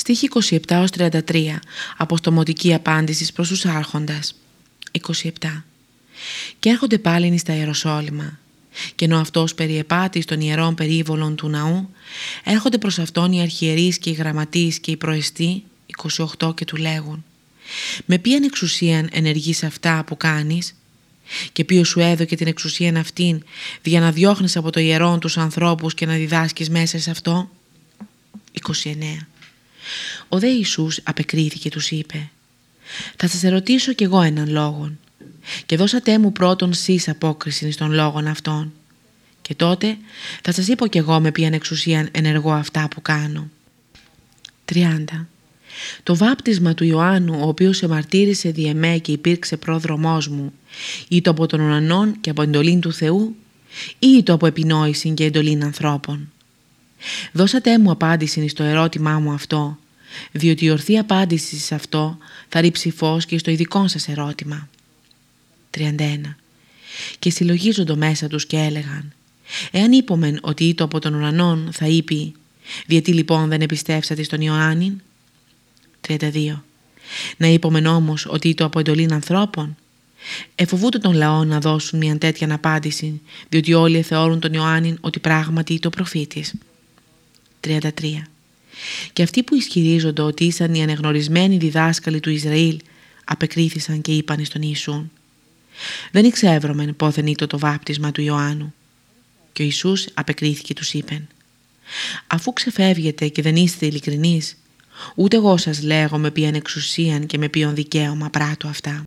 Στοίχη 27-33 Αποστομωτική απάντηση προς τους άρχοντας. 27 Και έρχονται πάλιν στα Ιεροσόλυμα. Και ενώ αυτός περιεπάτης των ιερών περίβολων του ναού έρχονται προς αυτόν οι αρχιερείς και οι γραμματείς και οι προεστοί 28 και του λέγουν «Με ποιαν εξουσίαν ενεργείς αυτά που κάνεις» και ποιος σου έδωκε την εξουσίαν αυτήν για να διώχνεις από το ιερόν τους ανθρώπους και να διδάσκεις μέσα σε αυτό; 29 ο δε Ιησούς απεκρίθηκε τους είπε «Θα σας ερωτήσω κι εγώ έναν λόγον και δώσατε μου πρώτον σεις απόκριση των λόγων αυτών και τότε θα σας είπω κι εγώ με ποιαν εξουσία ενεργώ αυτά που κάνω». 30. Το βάπτισμα του Ιωάννου, ο οποίος εμαρτύρησε δι' εμέ και υπήρξε πρόδρομός μου, ή το από τον ουρανών και από εντολή του Θεού, ή το από επινόηση και εντολή ανθρώπων. Δώσατε μου απάντηση στο ερώτημά μου αυτό, διότι η ορθή απάντηση σε αυτό θα ρίψει φως και στο ειδικό σας ερώτημα. 31. Και συλλογίζονται μέσα τους και έλεγαν «Εάν είπομεν ότι ήτο από τον ουρανόν θα είπε «Διότι λοιπόν δεν επιστέψατε στον Ιωάννην» 32. Να είπομεν όμως ότι ήτο από εντολήν ανθρώπων Εφοβούνται τον λαό να δώσουν μια τέτοια απάντηση, διότι όλοι θεωρούν τον Ιωάννην ότι πράγματι το προφήτης. 33. Και αυτοί που ισχυρίζονται ότι ήσαν οι ανεγνωρισμένοι διδάσκαλοι του Ισραήλ απεκρίθησαν και είπαν στον Ιησούν «Δεν εξεύρωμεν πόθεν ήτο το βάπτισμα του Ιωάννου». Και ο Ιησούς απεκρίθηκε τους είπεν «Αφού ξεφεύγετε και δεν είστε ειλικρινείς, ούτε εγώ σας λέγω με ποιαν εξουσίαν και με ποιον δικαίωμα πράττω αυτά».